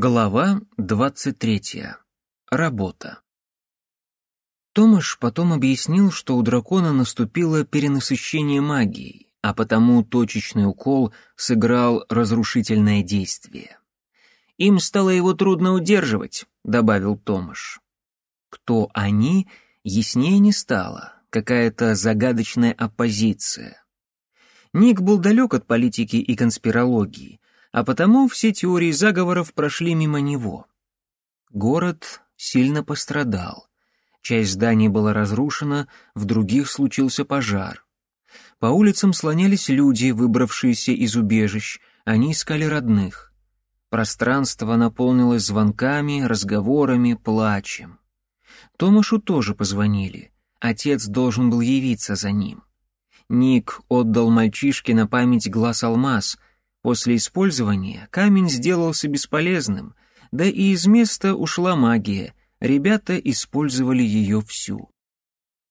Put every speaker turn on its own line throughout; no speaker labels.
Глава 23. Работа. Томаш потом объяснил, что у дракона наступило перенасыщение магией, а потому точечный укол сыграл разрушительное действие. «Им стало его трудно удерживать», — добавил Томаш. Кто они, яснее не стало, какая-то загадочная оппозиция. Ник был далек от политики и конспирологии — а потому все теории заговоров прошли мимо него. Город сильно пострадал. Часть зданий была разрушена, в других случился пожар. По улицам слонялись люди, выбравшиеся из убежищ, они искали родных. Пространство наполнилось звонками, разговорами, плачем. Томашу тоже позвонили. Отец должен был явиться за ним. Ник отдал мальчишке на память глаз-алмаз, После использования камень сделался бесполезным, да и из места ушла магия, ребята использовали ее всю.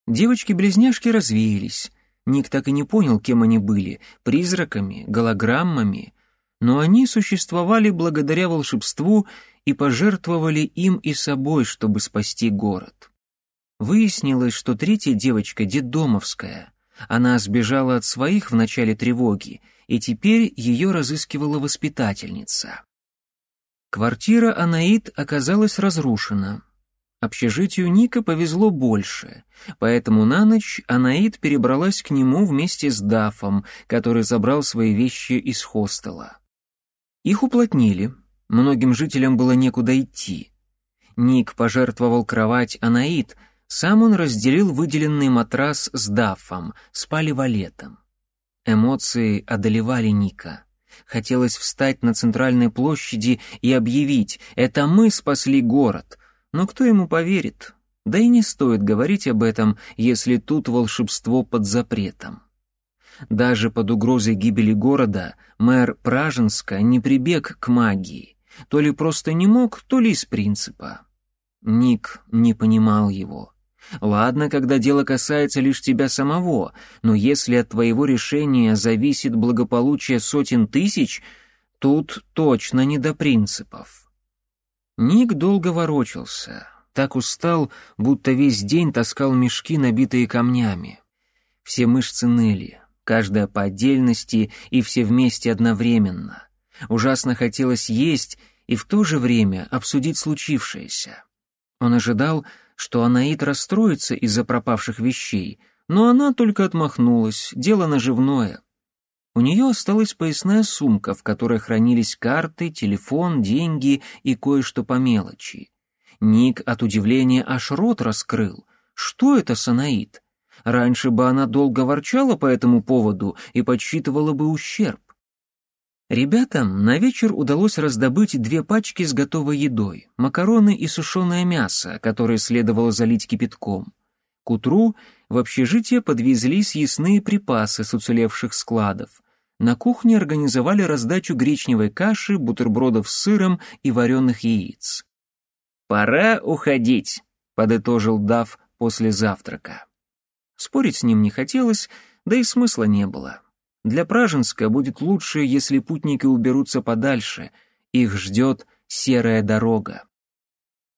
Девочки-близняшки развеялись, Ник так и не понял, кем они были, призраками, голограммами, но они существовали благодаря волшебству и пожертвовали им и собой, чтобы спасти город. Выяснилось, что третья девочка детдомовская. Она сбежала от своих в начале тревоги и теперь ее разыскивала воспитательница. Квартира Анаит оказалась разрушена. Общежитию Ника повезло больше, поэтому на ночь Анаит перебралась к нему вместе с Дафом, который забрал свои вещи из хостела. Их уплотнили, многим жителям было некуда идти. Ник пожертвовал кровать Анаит, сам он разделил выделенный матрас с Дафом, спали валетом. Эмоции одолевали Ника. Хотелось встать на центральной площади и объявить «это мы спасли город», но кто ему поверит? Да и не стоит говорить об этом, если тут волшебство под запретом. Даже под угрозой гибели города мэр Праженска не прибег к магии, то ли просто не мог, то ли из принципа. Ник не понимал его. Ладно, когда дело касается лишь тебя самого, но если от твоего решения зависит благополучие сотен тысяч, тут точно не до принципов. Ник долго ворочался, так устал, будто весь день таскал мешки, набитые камнями. Все мышцы ныли, каждая по отдельности и все вместе одновременно. Ужасно хотелось есть и в то же время обсудить случившееся. Он ожидал, что Анаит расстроится из-за пропавших вещей, но она только отмахнулась, дело наживное. У нее осталась поясная сумка, в которой хранились карты, телефон, деньги и кое-что по мелочи. Ник от удивления аж рот раскрыл. Что это Санаит? Раньше бы она долго ворчала по этому поводу и подсчитывала бы ущерб. Ребятам на вечер удалось раздобыть две пачки с готовой едой, макароны и сушеное мясо, которое следовало залить кипятком. К утру в общежитие подвезли съестные припасы с уцелевших складов. На кухне организовали раздачу гречневой каши, бутербродов с сыром и вареных яиц. «Пора уходить», — подытожил Дав после завтрака. Спорить с ним не хотелось, да и смысла не было. Для Праженска будет лучше, если путники уберутся подальше. Их ждет серая дорога.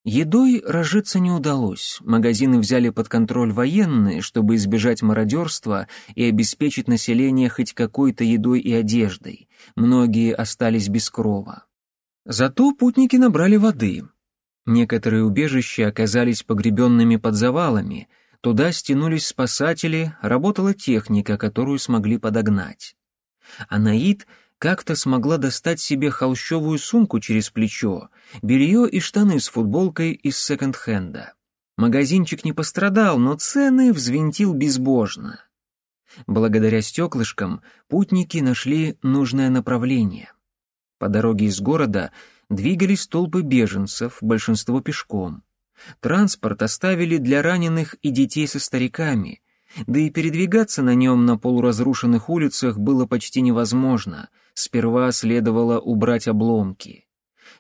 Едой разжиться не удалось. Магазины взяли под контроль военные, чтобы избежать мародерства и обеспечить население хоть какой-то едой и одеждой. Многие остались без крова. Зато путники набрали воды. Некоторые убежища оказались погребенными под завалами — Туда стянулись спасатели, работала техника, которую смогли подогнать. Анаид как-то смогла достать себе холщовую сумку через плечо, белье и штаны с футболкой из секонд-хенда. Магазинчик не пострадал, но цены взвинтил безбожно. Благодаря стеклышкам путники нашли нужное направление. По дороге из города двигались толпы беженцев, большинство пешком. Транспорт оставили для раненых и детей со стариками, да и передвигаться на нем на полуразрушенных улицах было почти невозможно, сперва следовало убрать обломки.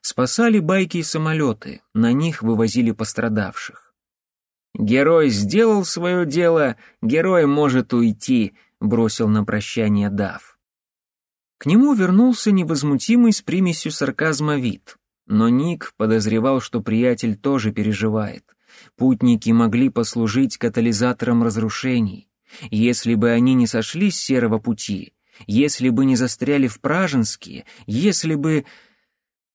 Спасали байки и самолеты, на них вывозили пострадавших. «Герой сделал свое дело, герой может уйти», — бросил на прощание Дав. К нему вернулся невозмутимый с примесью сарказма вид. Но Ник подозревал, что приятель тоже переживает. Путники могли послужить катализатором разрушений. Если бы они не сошли с серого пути, если бы не застряли в Праженске, если бы...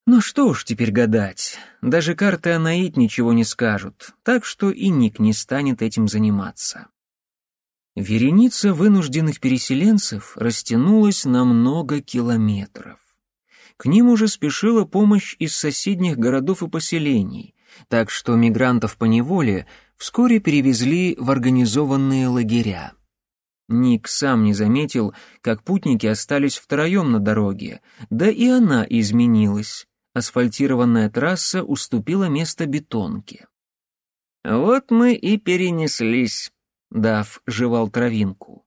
Ну что уж теперь гадать, даже карты Анаит ничего не скажут, так что и Ник не станет этим заниматься. Вереница вынужденных переселенцев растянулась на много километров. К ним уже спешила помощь из соседних городов и поселений, так что мигрантов по неволе вскоре перевезли в организованные лагеря. Ник сам не заметил, как путники остались втроем на дороге, да и она изменилась. Асфальтированная трасса уступила место бетонке. «Вот мы и перенеслись», — Дав жевал травинку.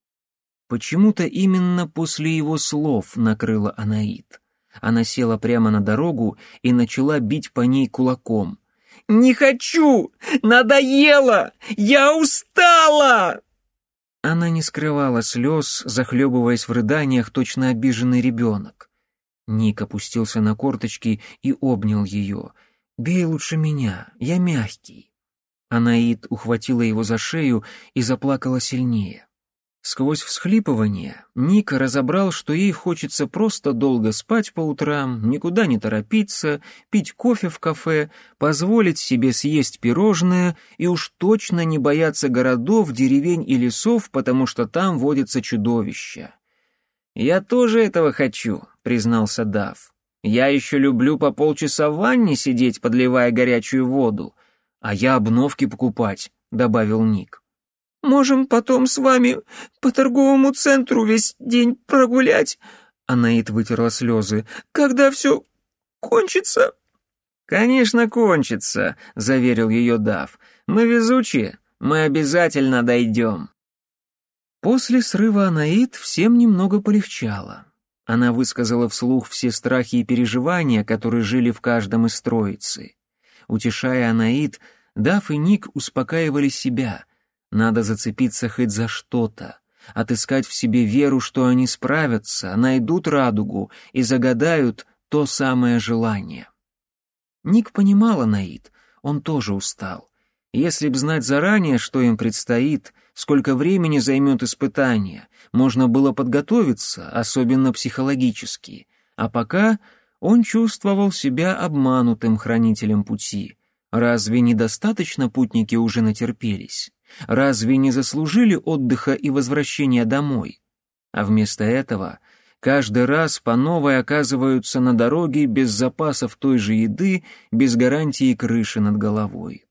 Почему-то именно после его слов накрыла Анаит. Она села прямо на дорогу и начала бить по ней кулаком. «Не хочу! Надоело! Я устала!» Она не скрывала слез, захлебываясь в рыданиях, точно обиженный ребенок. Ник опустился на корточки и обнял ее. «Бей лучше меня, я мягкий». Анаид ухватила его за шею и заплакала сильнее. Сквозь всхлипывание Ника разобрал, что ей хочется просто долго спать по утрам, никуда не торопиться, пить кофе в кафе, позволить себе съесть пирожное и уж точно не бояться городов, деревень и лесов, потому что там водятся чудовища. «Я тоже этого хочу», — признался Дав. «Я еще люблю по полчаса в ванне сидеть, подливая горячую воду, а я обновки покупать», — добавил Ник. Можем потом с вами по торговому центру весь день прогулять». Анаит вытерла слезы. «Когда все кончится?» «Конечно, кончится», — заверил ее Дав. «Мы везучие, мы обязательно дойдем». После срыва Анаит всем немного полегчало. Она высказала вслух все страхи и переживания, которые жили в каждом из троицы. Утешая Анаит, Дав и Ник успокаивали себя — надо зацепиться хоть за что-то, отыскать в себе веру, что они справятся, найдут радугу и загадают то самое желание. Ник понимала Наид, он тоже устал. Если б знать заранее, что им предстоит, сколько времени займет испытание, можно было подготовиться, особенно психологически. А пока он чувствовал себя обманутым хранителем пути. Разве недостаточно путники уже натерпелись? Разве не заслужили отдыха и возвращения домой? А вместо этого каждый раз по новой оказываются на дороге без запасов той же еды, без гарантии крыши над головой.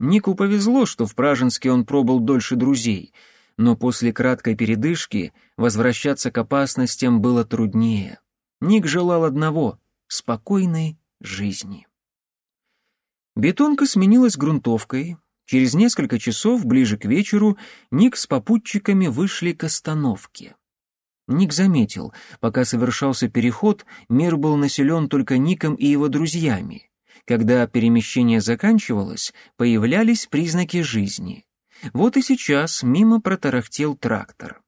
Нику повезло, что в Праженске он пробыл дольше друзей, но после краткой передышки возвращаться к опасностям было труднее. Ник желал одного — спокойной жизни. Бетонка сменилась грунтовкой, Через несколько часов, ближе к вечеру, Ник с попутчиками вышли к остановке. Ник заметил, пока совершался переход, мир был населен только Ником и его друзьями. Когда перемещение заканчивалось, появлялись признаки жизни. Вот и сейчас мимо протарахтел трактор.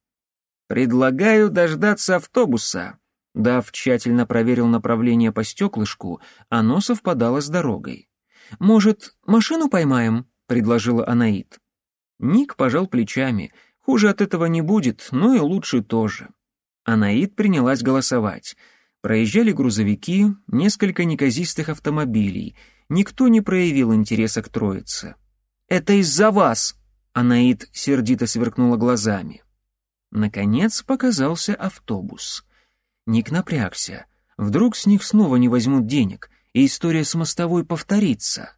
«Предлагаю дождаться автобуса», Дав тщательно проверил направление по стеклышку, оно совпадало с дорогой. «Может, машину поймаем?» — предложила Анаит. Ник пожал плечами. Хуже от этого не будет, но и лучше тоже. Анаит принялась голосовать. Проезжали грузовики, несколько неказистых автомобилей. Никто не проявил интереса к троице. «Это из-за вас!» — Анаит сердито сверкнула глазами. Наконец показался автобус. Ник напрягся. Вдруг с них снова не возьмут денег, и история с мостовой повторится.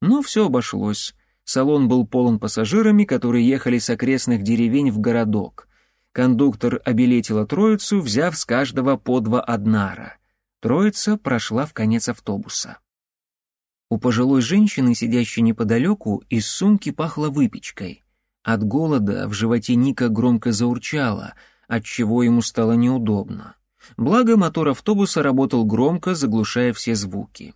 Но все обошлось. Салон был полон пассажирами, которые ехали с окрестных деревень в городок. Кондуктор обилетила троицу, взяв с каждого по два однара. Троица прошла в конец автобуса. У пожилой женщины, сидящей неподалеку, из сумки пахло выпечкой. От голода в животе Ника громко заурчало, отчего ему стало неудобно. Благо мотор автобуса работал громко, заглушая все звуки.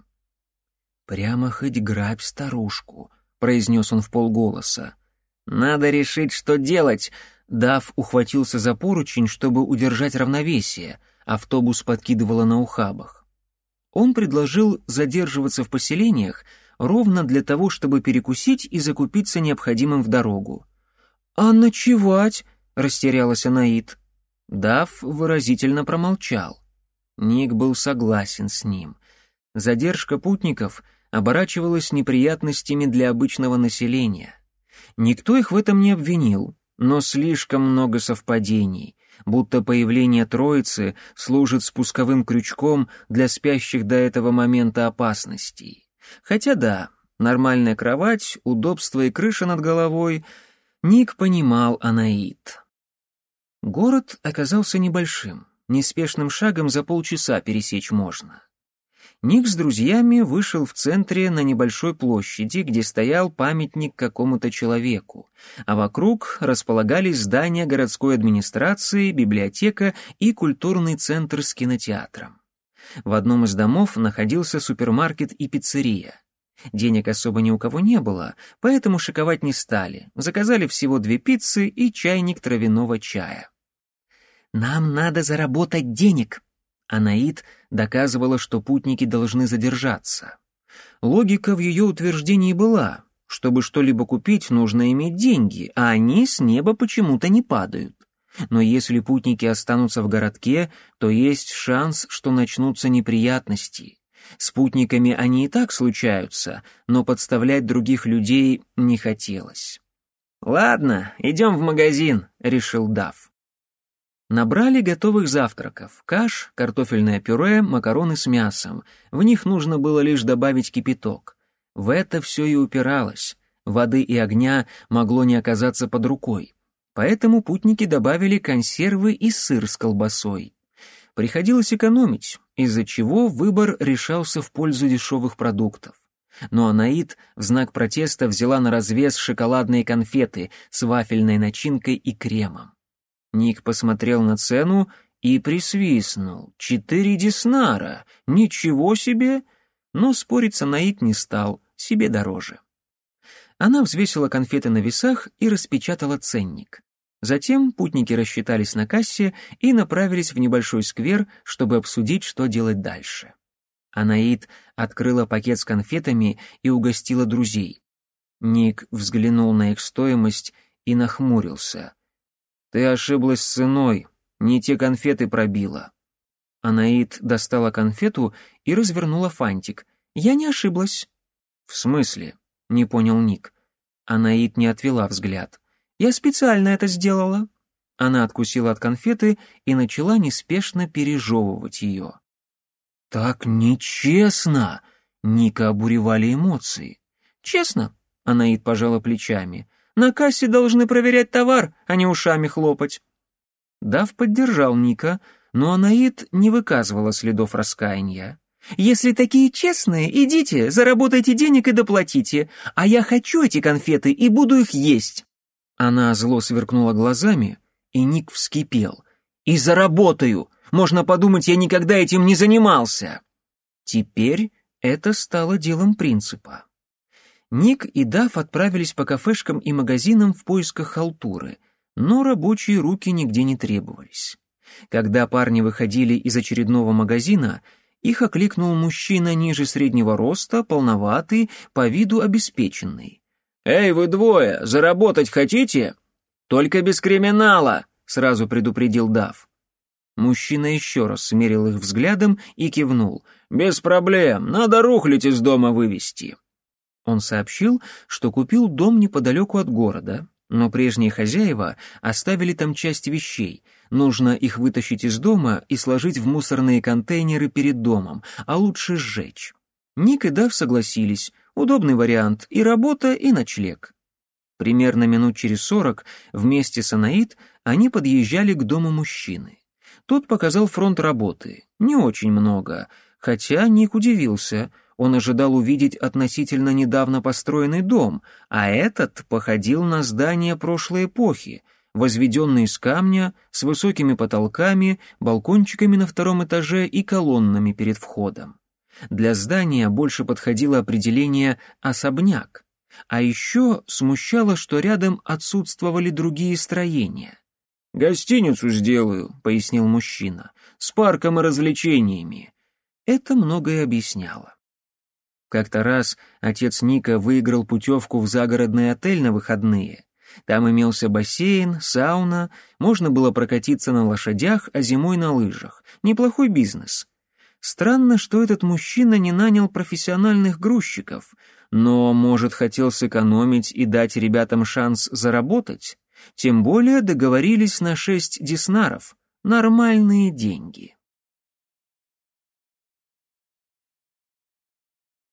«Прямо хоть грабь старушку», — произнес он в полголоса. «Надо решить, что делать!» Дав ухватился за поручень, чтобы удержать равновесие. Автобус подкидывало на ухабах. он предложил задерживаться в поселениях ровно для того, чтобы перекусить и закупиться необходимым в дорогу. «А ночевать?» — растерялась Анаит. Дав выразительно промолчал. Ник был согласен с ним. Задержка путников оборачивалась неприятностями для обычного населения. Никто их в этом не обвинил, но слишком много совпадений, будто появление троицы служит спусковым крючком для спящих до этого момента опасностей. Хотя да, нормальная кровать, удобство и крыша над головой — Ник понимал Анаит. Город оказался небольшим, неспешным шагом за полчаса пересечь можно. Ник с друзьями вышел в центре на небольшой площади, где стоял памятник какому-то человеку, а вокруг располагались здания городской администрации, библиотека и культурный центр с кинотеатром. В одном из домов находился супермаркет и пиццерия. Денег особо ни у кого не было, поэтому шиковать не стали. Заказали всего две пиццы и чайник травяного чая. «Нам надо заработать денег», Анаит доказывала, что путники должны задержаться. Логика в ее утверждении была, чтобы что-либо купить, нужно иметь деньги, а они с неба почему-то не падают. Но если путники останутся в городке, то есть шанс, что начнутся неприятности. С путниками они и так случаются, но подставлять других людей не хотелось. «Ладно, идем в магазин», — решил Дав. Набрали готовых завтраков, каш, картофельное пюре, макароны с мясом. В них нужно было лишь добавить кипяток. В это все и упиралось. Воды и огня могло не оказаться под рукой. Поэтому путники добавили консервы и сыр с колбасой. Приходилось экономить, из-за чего выбор решался в пользу дешевых продуктов. Но Анаит в знак протеста взяла на развес шоколадные конфеты с вафельной начинкой и кремом. Ник посмотрел на цену и присвистнул. «Четыре деснара! Ничего себе!» Но спорить с Анаит не стал, себе дороже. Она взвесила конфеты на весах и распечатала ценник. Затем путники рассчитались на кассе и направились в небольшой сквер, чтобы обсудить, что делать дальше. Анаит открыла пакет с конфетами и угостила друзей. Ник взглянул на их стоимость и нахмурился. «Ты ошиблась с ценой, не те конфеты пробила». Анаит достала конфету и развернула фантик. «Я не ошиблась». «В смысле?» — не понял Ник. Анаит не отвела взгляд. Я специально это сделала». Она откусила от конфеты и начала неспешно пережевывать ее. «Так нечестно!» — Ника обуревали эмоции. «Честно?» — Анаид пожала плечами. «На кассе должны проверять товар, а не ушами хлопать». Дав поддержал Ника, но Анаид не выказывала следов раскаяния. «Если такие честные, идите, заработайте денег и доплатите, а я хочу эти конфеты и буду их есть». Она зло сверкнула глазами, и Ник вскипел. «И заработаю! Можно подумать, я никогда этим не занимался!» Теперь это стало делом принципа. Ник и Дав отправились по кафешкам и магазинам в поисках халтуры, но рабочие руки нигде не требовались. Когда парни выходили из очередного магазина, их окликнул мужчина ниже среднего роста, полноватый, по виду обеспеченный. «Эй, вы двое, заработать хотите?» «Только без криминала», — сразу предупредил Дав. Мужчина еще раз смерил их взглядом и кивнул. «Без проблем, надо рухлить из дома вывести». Он сообщил, что купил дом неподалеку от города, но прежние хозяева оставили там часть вещей. Нужно их вытащить из дома и сложить в мусорные контейнеры перед домом, а лучше сжечь. Ник и Дав согласились, Удобный вариант и работа, и ночлег. Примерно минут через сорок вместе с Анаид они подъезжали к дому мужчины. Тот показал фронт работы. Не очень много, хотя Ник удивился. Он ожидал увидеть относительно недавно построенный дом, а этот походил на здание прошлой эпохи, возведенный из камня, с высокими потолками, балкончиками на втором этаже и колоннами перед входом. Для здания больше подходило определение «особняк», а еще смущало, что рядом отсутствовали другие строения. «Гостиницу сделаю», — пояснил мужчина, — «с парком и развлечениями». Это многое объясняло. Как-то раз отец Ника выиграл путевку в загородный отель на выходные. Там имелся бассейн, сауна, можно было прокатиться на лошадях, а зимой на лыжах. Неплохой бизнес. Странно, что этот мужчина не нанял профессиональных грузчиков, но, может, хотел сэкономить и дать ребятам шанс заработать? Тем более договорились на шесть диснаров. Нормальные деньги.